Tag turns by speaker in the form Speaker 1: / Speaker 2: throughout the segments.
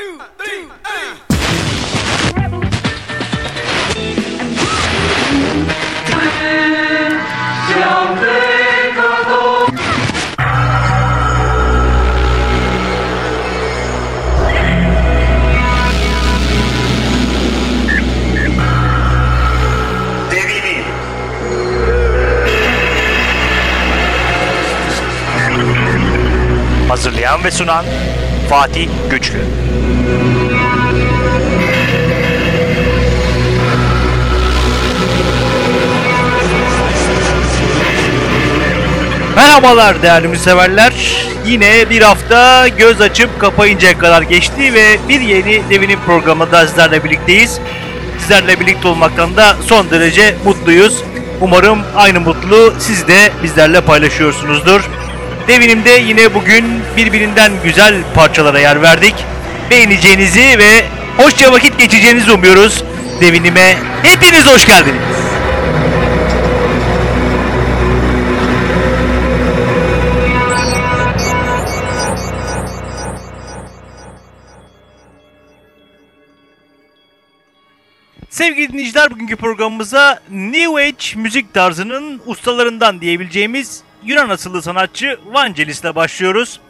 Speaker 1: two,
Speaker 2: three, uh. Brasilian ve sunan Fatih Güçlü. Merhabalar değerli müseverler. Yine bir hafta göz açıp kapayıncaya kadar geçti ve bir yeni Devin'in programında sizlerle birlikteyiz. Sizlerle birlikte olmaktan da son derece mutluyuz. Umarım aynı mutluluğu siz de bizlerle paylaşıyorsunuzdur. Devinim'de yine bugün birbirinden güzel parçalara yer verdik. Beğeneceğinizi ve hoşça vakit geçeceğinizi umuyoruz. Devinime hepiniz hoş geldiniz. Sevgili dinleyiciler bugünkü programımıza New Age müzik tarzının ustalarından diyebileceğimiz Yunan asıllı sanatçı Vangelis'le başlıyoruz.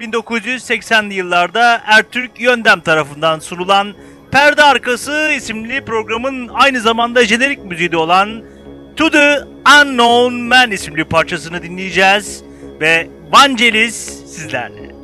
Speaker 2: 1980'li yıllarda Ertürk Yöndem tarafından sunulan Perde Arkası isimli programın aynı zamanda jenerik müziği olan To The Unknown Man isimli parçasını dinleyeceğiz ve Vangelis sizlerle.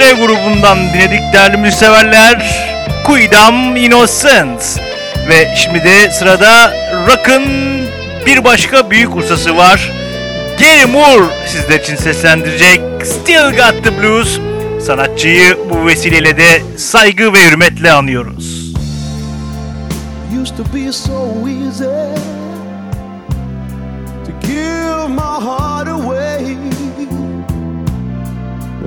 Speaker 2: Soleil grubundan dinledik değerli müzikseverler. Quidam Innocent. Ve şimdi de sırada Rock'ın bir başka büyük ustası var. Gary Moore sizler için seslendirecek Still Got The Blues. Sanatçıyı bu vesileyle de saygı ve hürmetle anıyoruz.
Speaker 3: used to be so easy to give my heart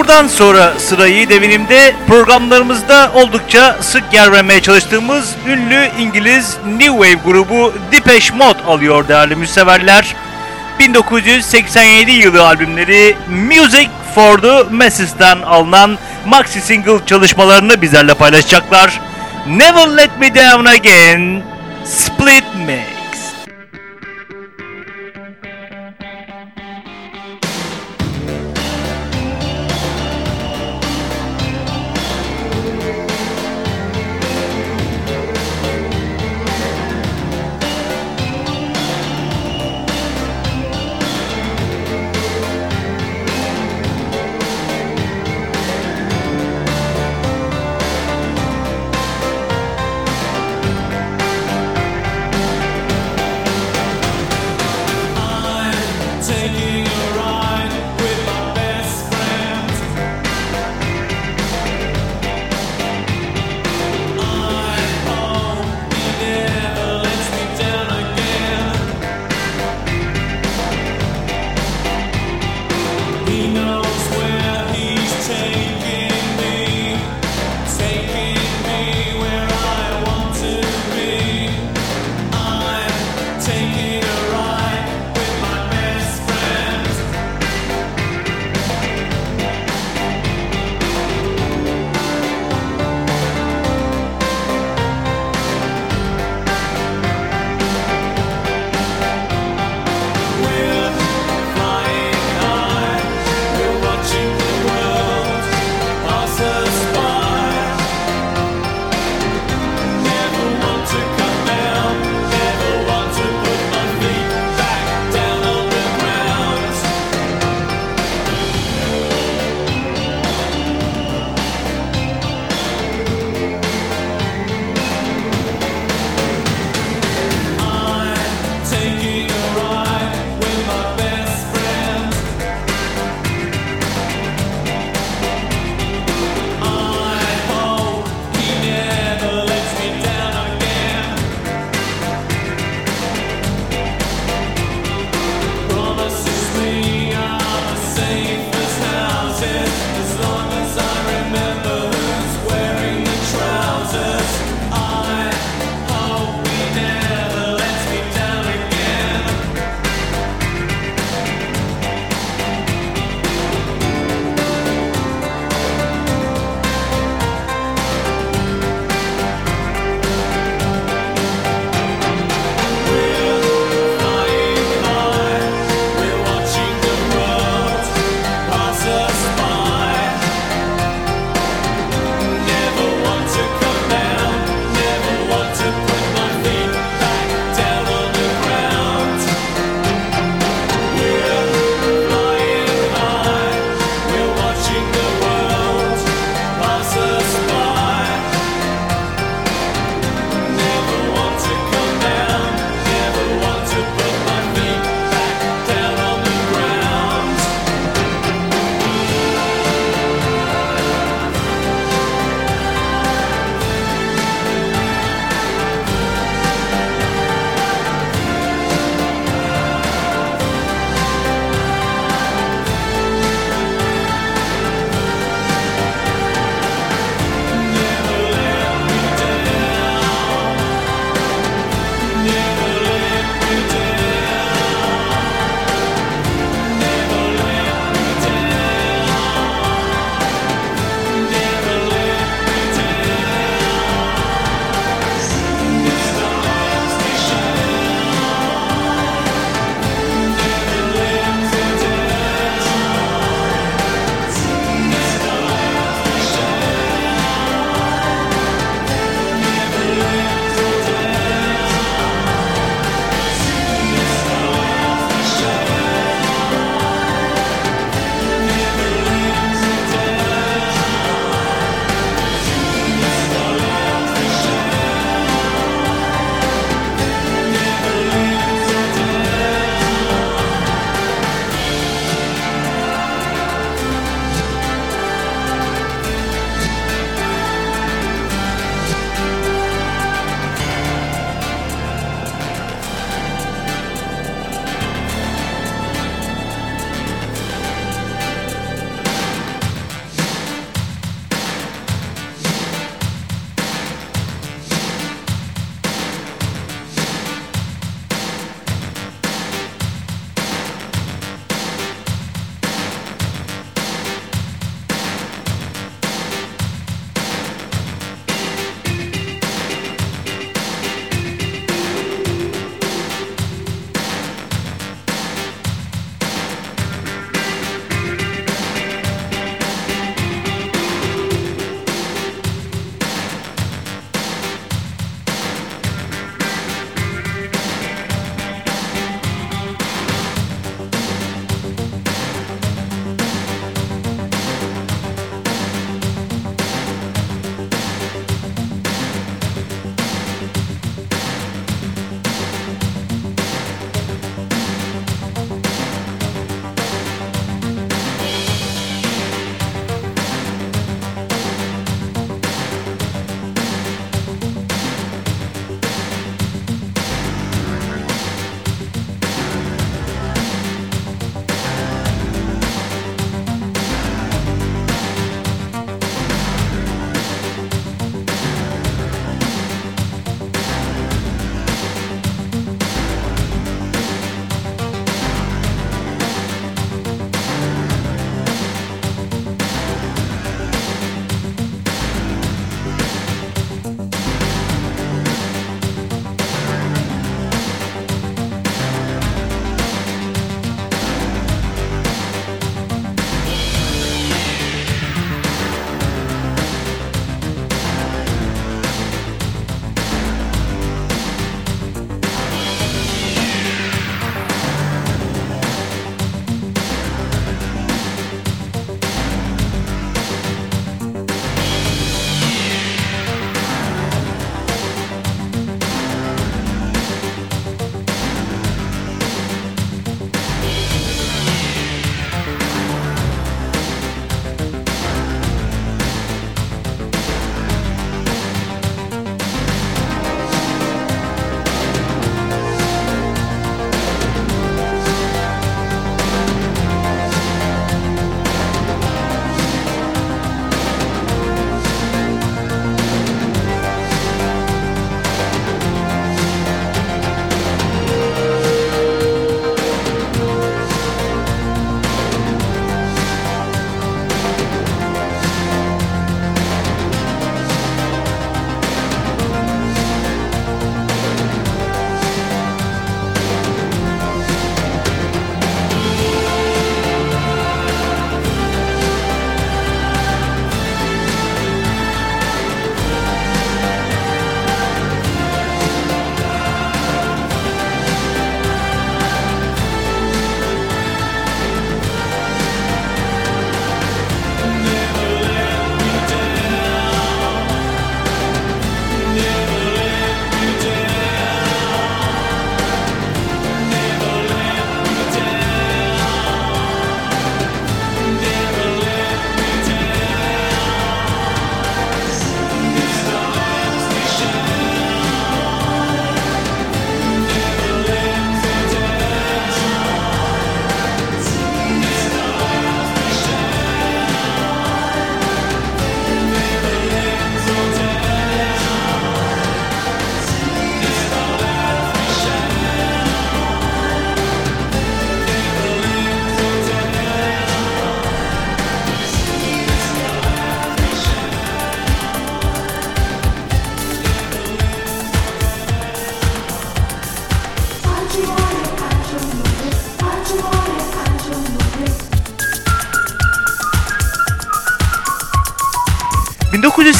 Speaker 2: Buradan sonra sırayı devinimde programlarımızda oldukça sık yer vermeye çalıştığımız ünlü İngiliz New Wave grubu Depeche Mode alıyor değerli müseverler. 1987 yılı albümleri Music for the Masses'ten alınan maxi single çalışmalarını bizlerle paylaşacaklar. Never Let Me Down Again, Split Mix.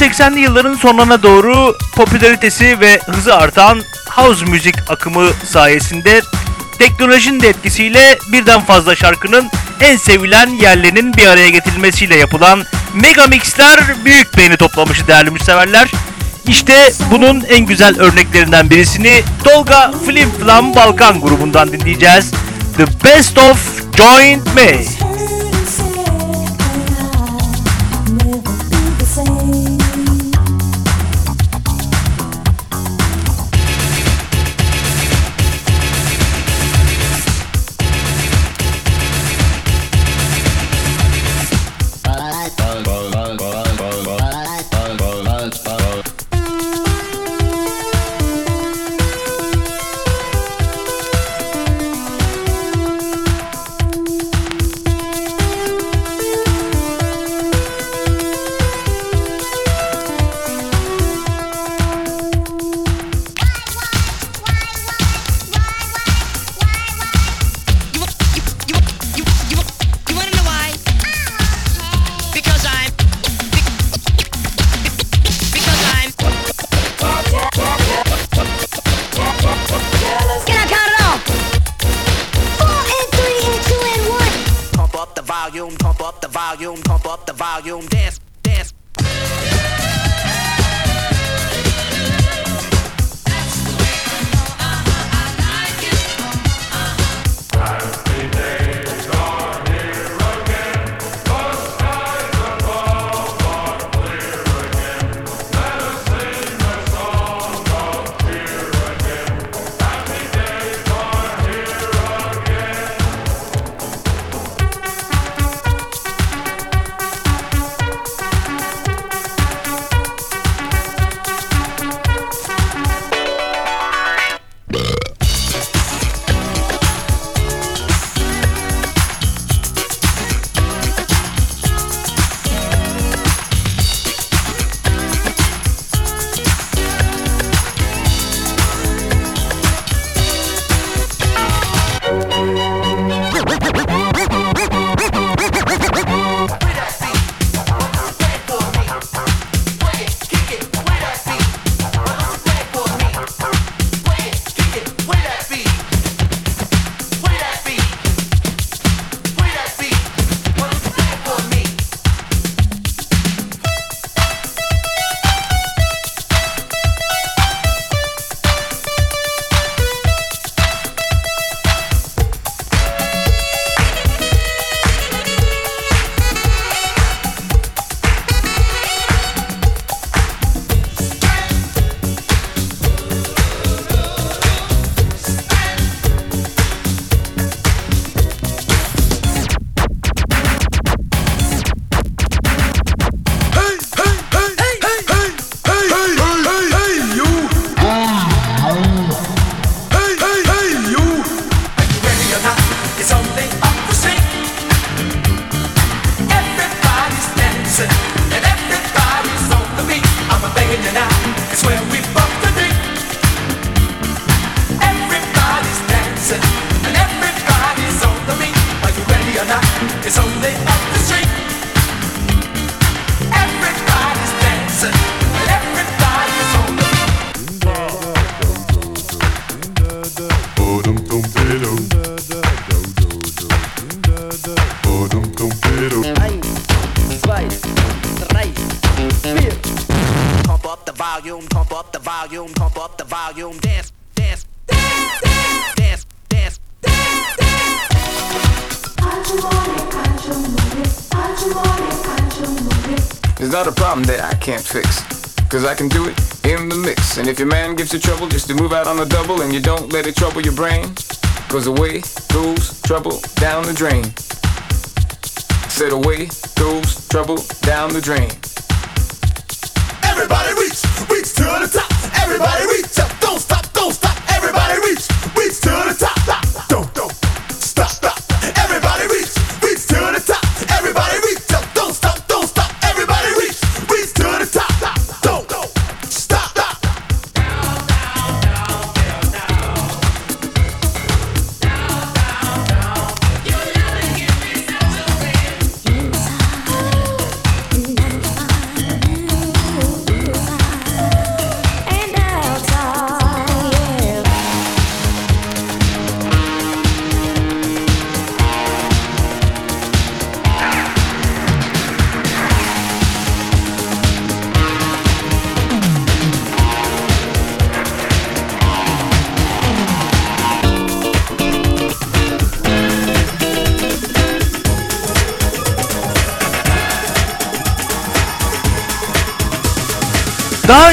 Speaker 2: 1980'li yılların sonlarına doğru popülaritesi ve hızı artan house müzik akımı sayesinde teknolojinin de etkisiyle birden fazla şarkının en sevilen yerlerinin bir araya getirilmesiyle yapılan mega mixler büyük beğeni toplamıştı değerli müseverler. İşte bunun en güzel örneklerinden birisini Tolga Flim Flam Balkan grubundan dinleyeceğiz. The Best of Join Me.
Speaker 4: Gives you trouble, just to move out on the double and you don't let it trouble your brain. Cause away goes trouble down the drain. Said away goes trouble down the drain.
Speaker 5: Everybody reach, reach to the top. Everybody reach up,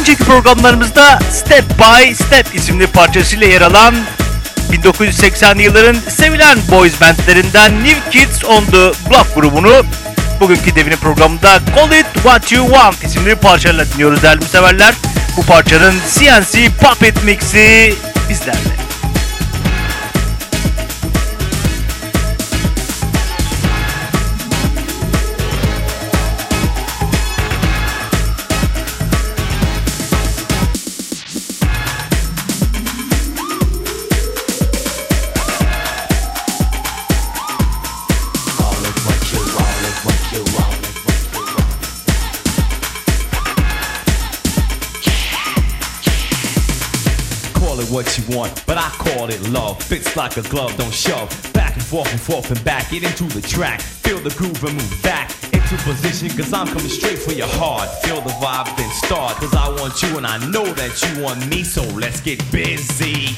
Speaker 2: önceki programlarımızda Step by Step isimli parçasıyla yer alan 1980'li yılların sevilen boys bandlerinden New Kids on the Block grubunu bugünkü devinin programında Call It What You Want isimli parçayla dinliyoruz değerli severler. Bu parçanın CNC Puppet Mix'i bizlerle.
Speaker 6: You want, but I call it love. Fits like a glove, don't shove. Back and forth and forth and back. Get into the track. Feel the groove and move back into position. Cause I'm coming straight for your heart. Feel the vibe, then start. Cause I want you and I know that you want me. So let's get busy.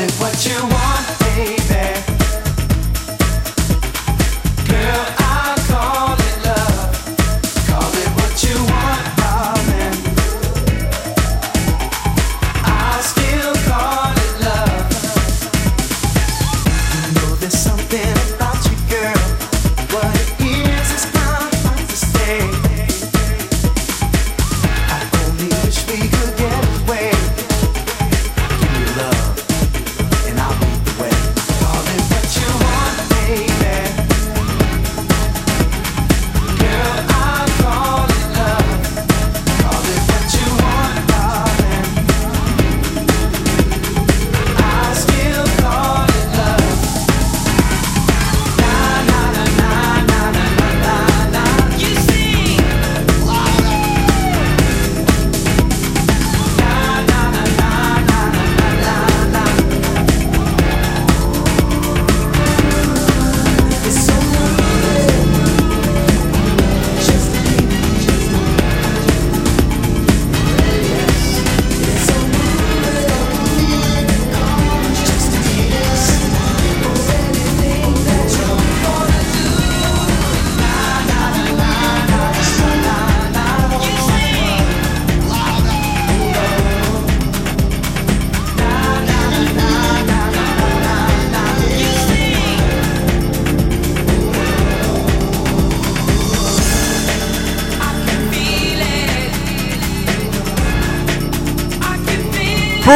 Speaker 7: It what you want,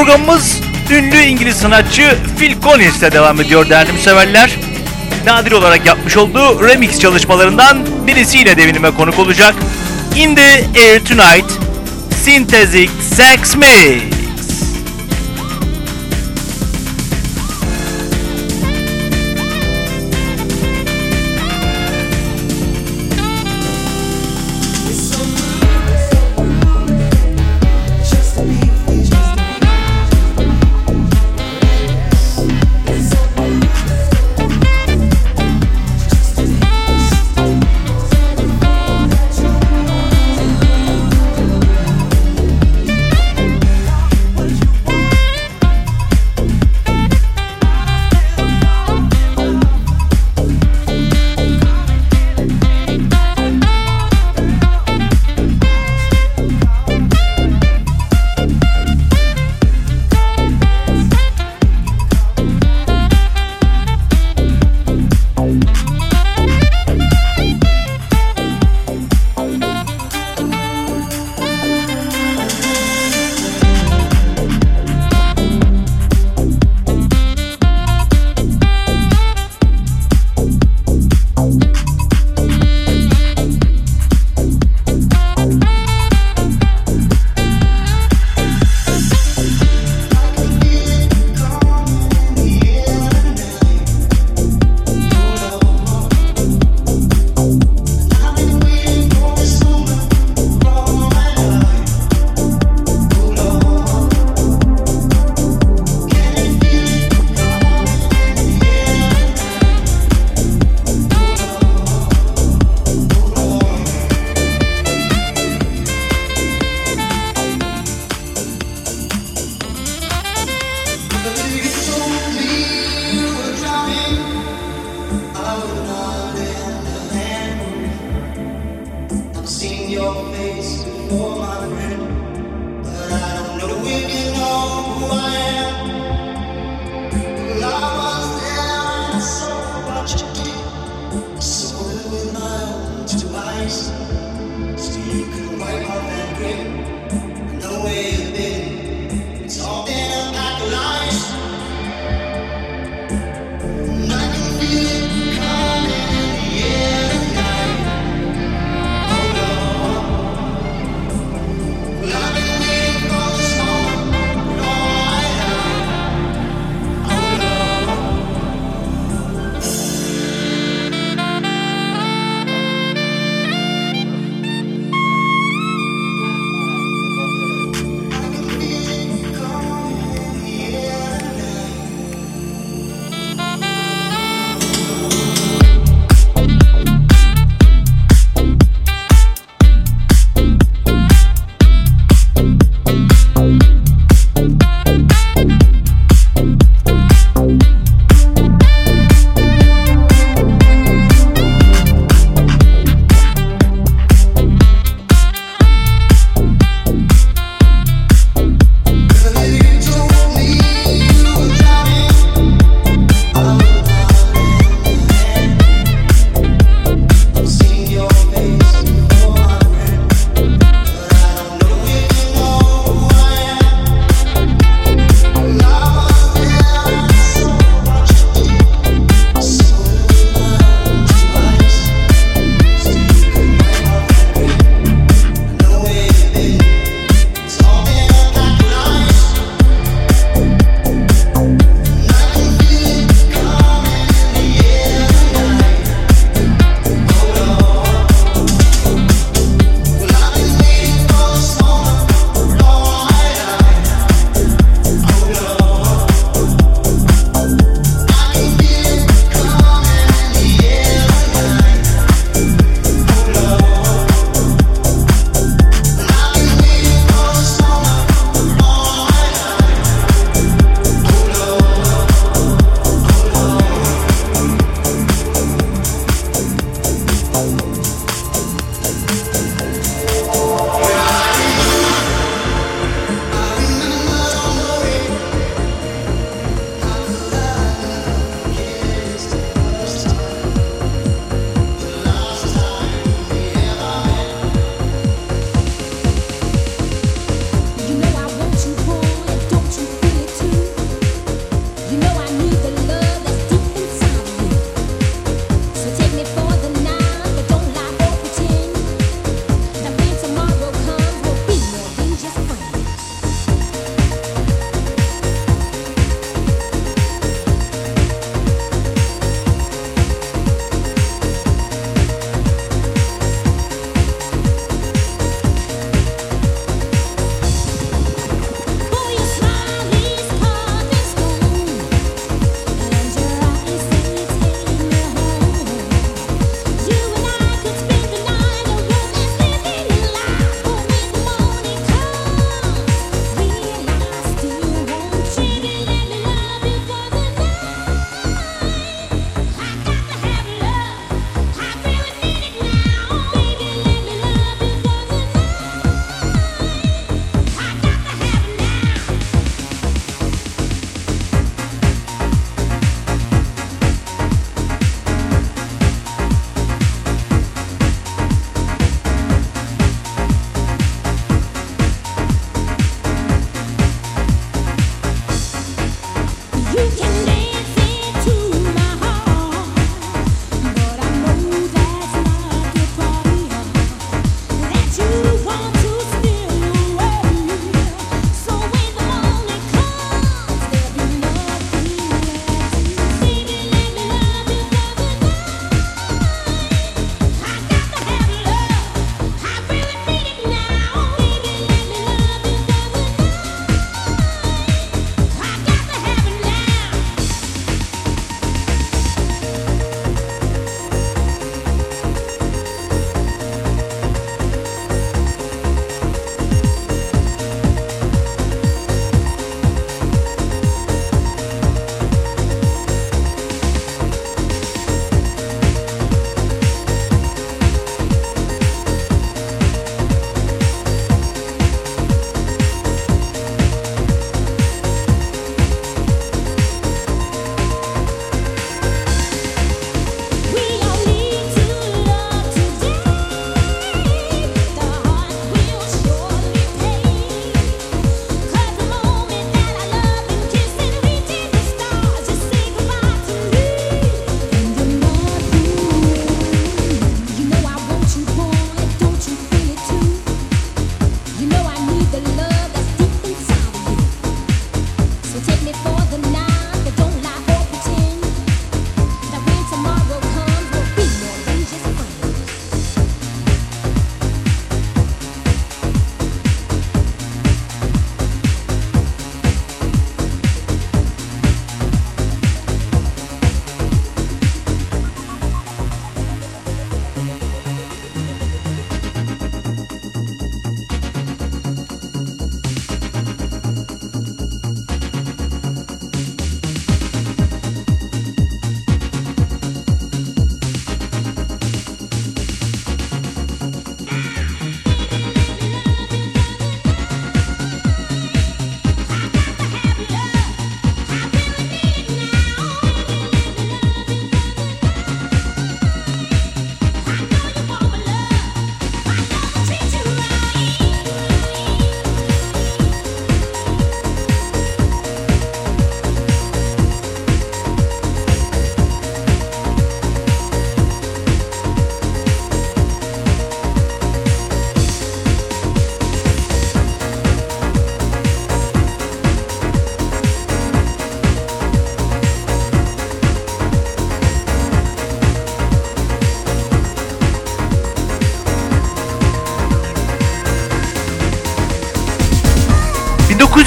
Speaker 2: Programımız ünlü İngiliz sanatçı Phil Collins'le devam ediyor değerli severler. Nadir olarak yapmış olduğu remix çalışmalarından birisiyle devinime konuk olacak. In the Air Tonight Synthetic Sax Mix.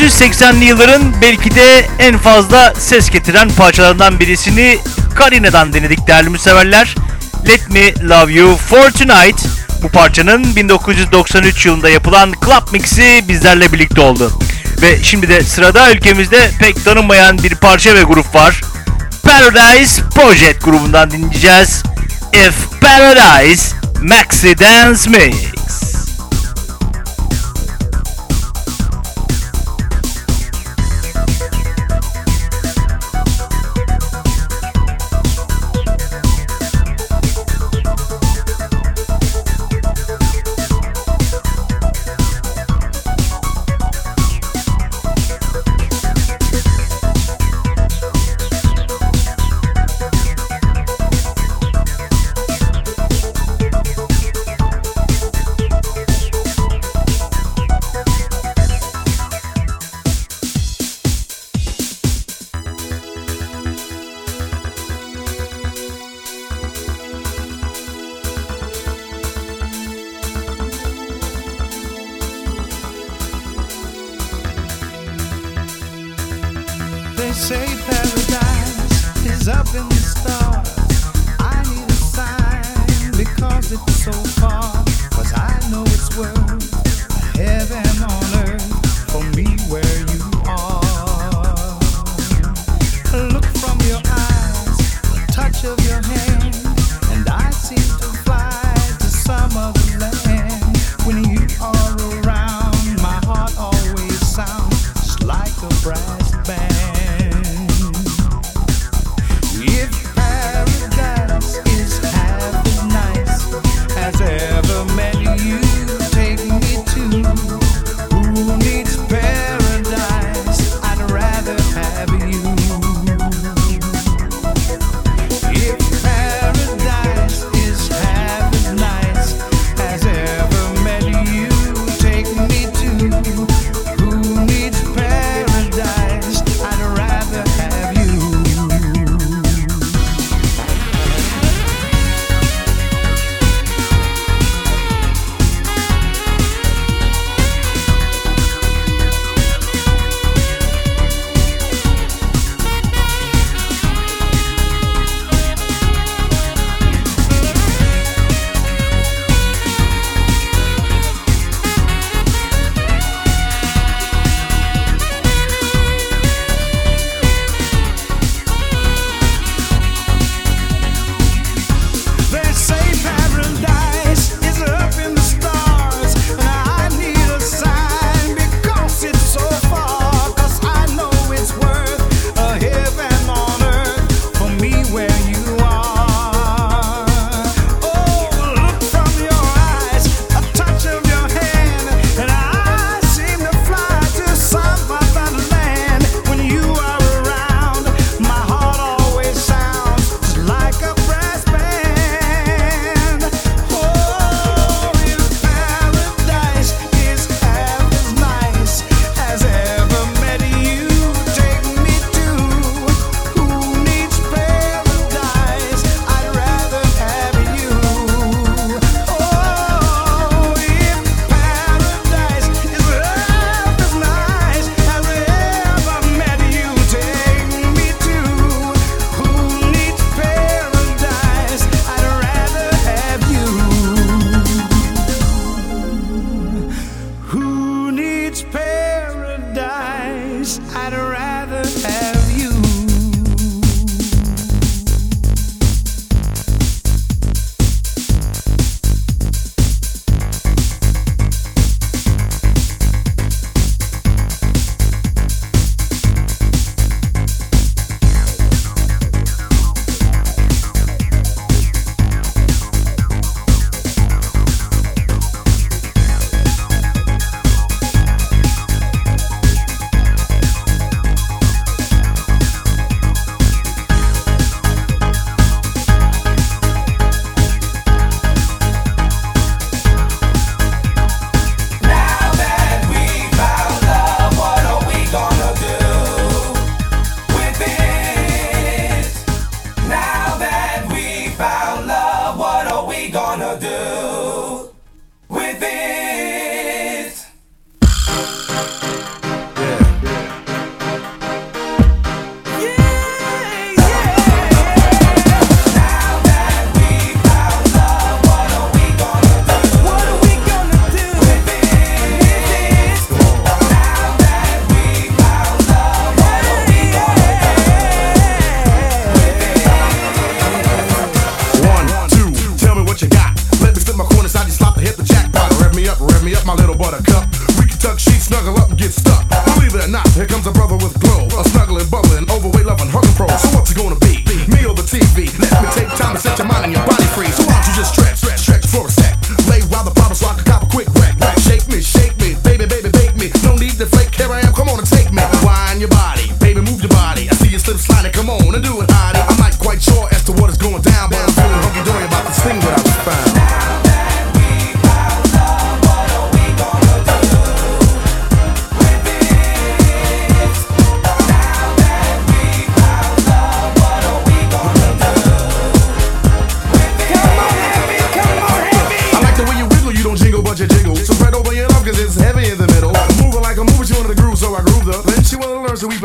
Speaker 2: 1980'li yılların belki de en fazla ses getiren parçalarından birisini Karina'dan dinledik değerli müseverler. Let Me Love You For Tonight bu parçanın 1993 yılında yapılan Club Mix'i bizlerle birlikte oldu. Ve şimdi de sırada ülkemizde pek tanınmayan bir parça ve grup var. Paradise Project grubundan dinleyeceğiz. If Paradise Maxi Dance
Speaker 3: Me.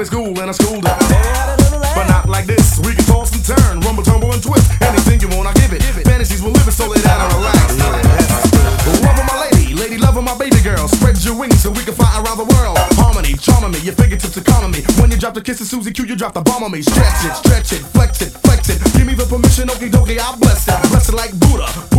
Speaker 5: play school and I schooled her. But not like this. We can toss and turn, rumble, tumble, and twist. Anything you want, I give it. Fantasies will live it, so lay down and relax. Love my lady, lady love my baby girl. Spread your wings so we can fly around the world. Harmony, charming me, your fingertips are calming me. When you drop the kiss of Susie Q, you drop the bomb on me. Stretch it, stretch it, flex it, flex it. Give me the permission, okie dokie, I bless it. Bless it like Buddha.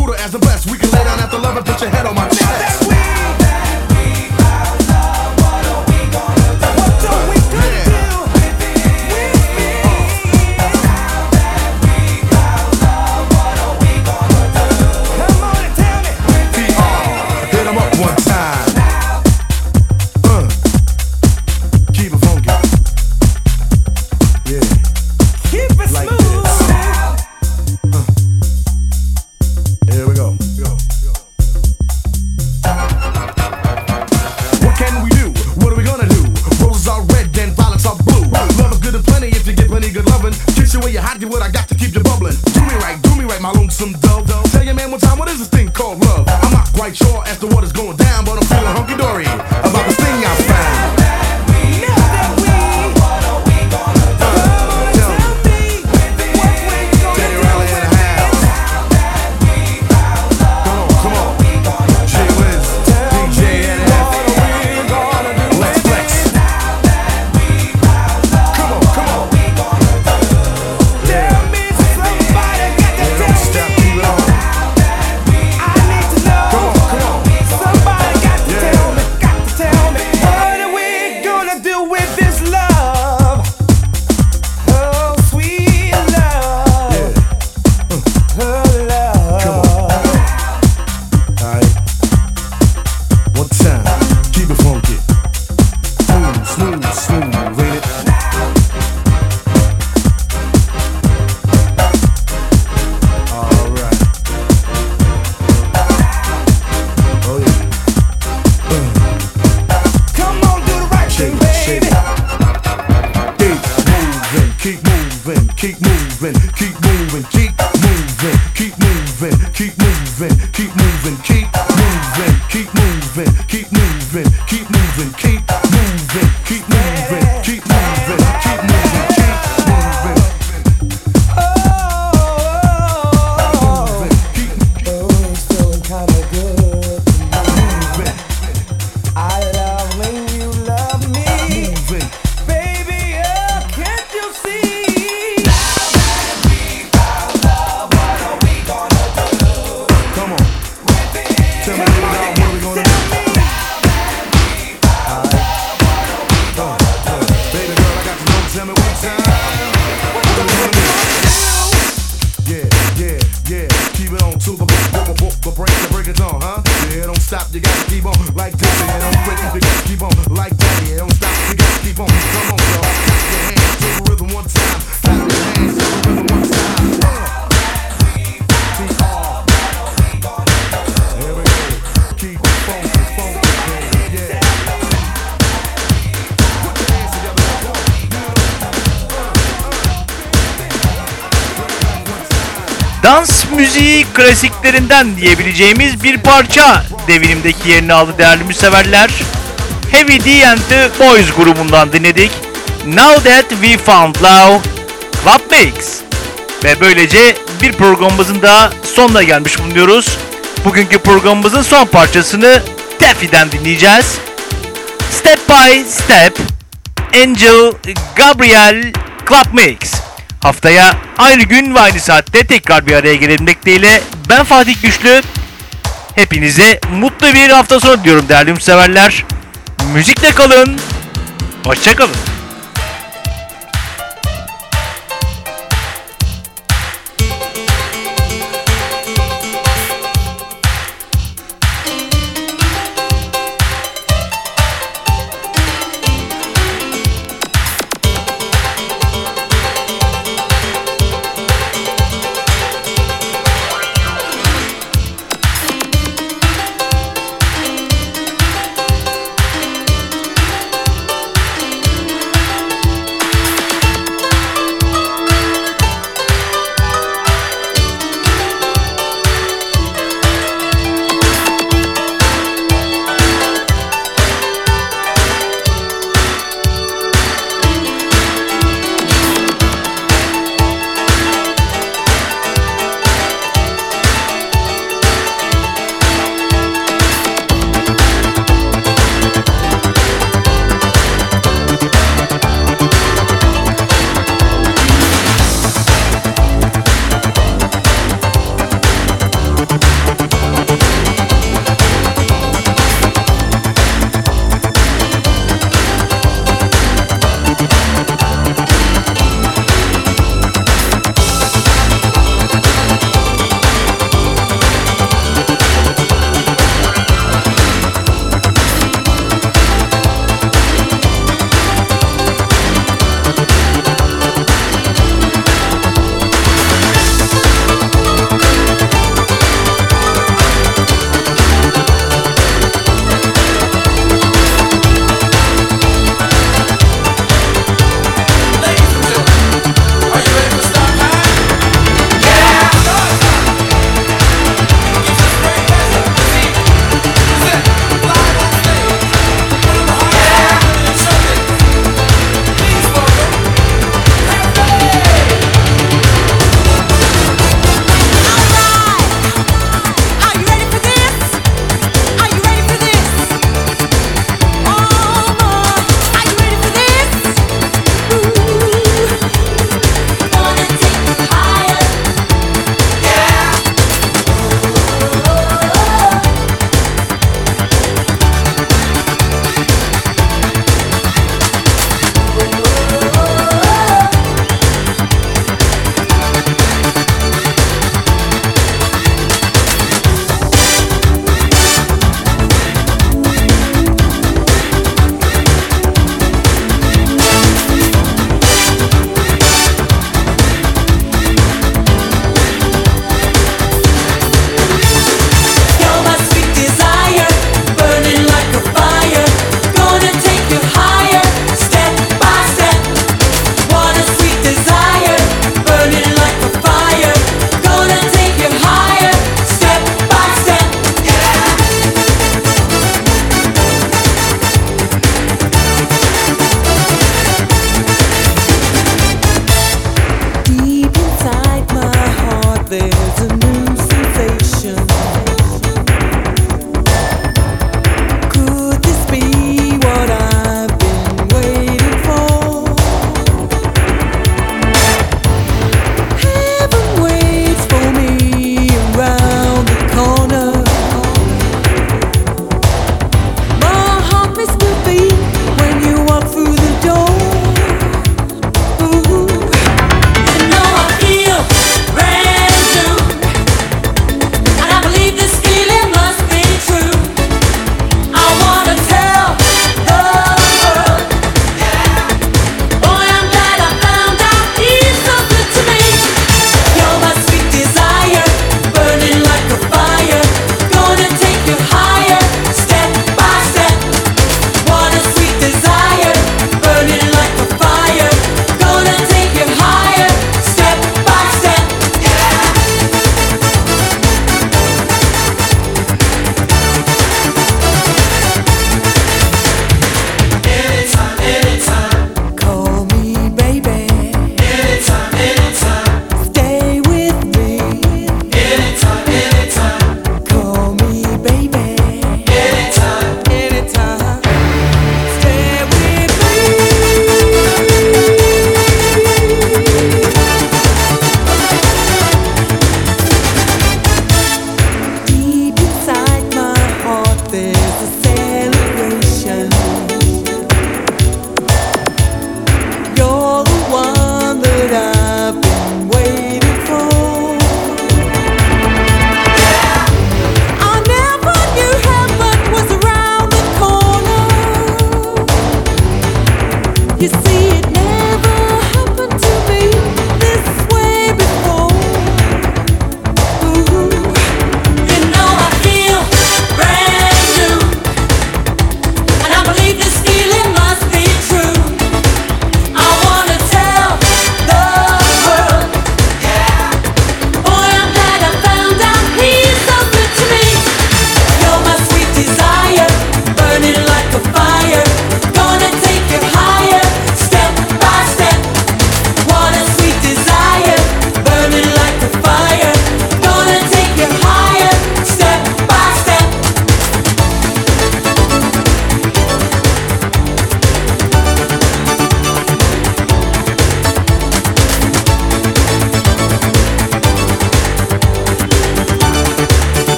Speaker 2: dans müziği klasiklerinden diyebileceğimiz bir parça devinimdeki yerini aldı değerli müseverler. Heavy D and the Boys grubundan dinledik. Now That We Found Love, Club Mix. Ve böylece bir programımızın da sonuna gelmiş bulunuyoruz. Bugünkü programımızın son parçasını Daffy'den dinleyeceğiz. Step by Step, Angel Gabriel Club Mix. Haftaya aynı gün ve aynı saatte tekrar bir araya gelelim dileğiyle. Ben Fatih Güçlü. Hepinize mutlu bir hafta sonu diyorum değerli müseverler. Müzikle kalın. Hoşçakalın.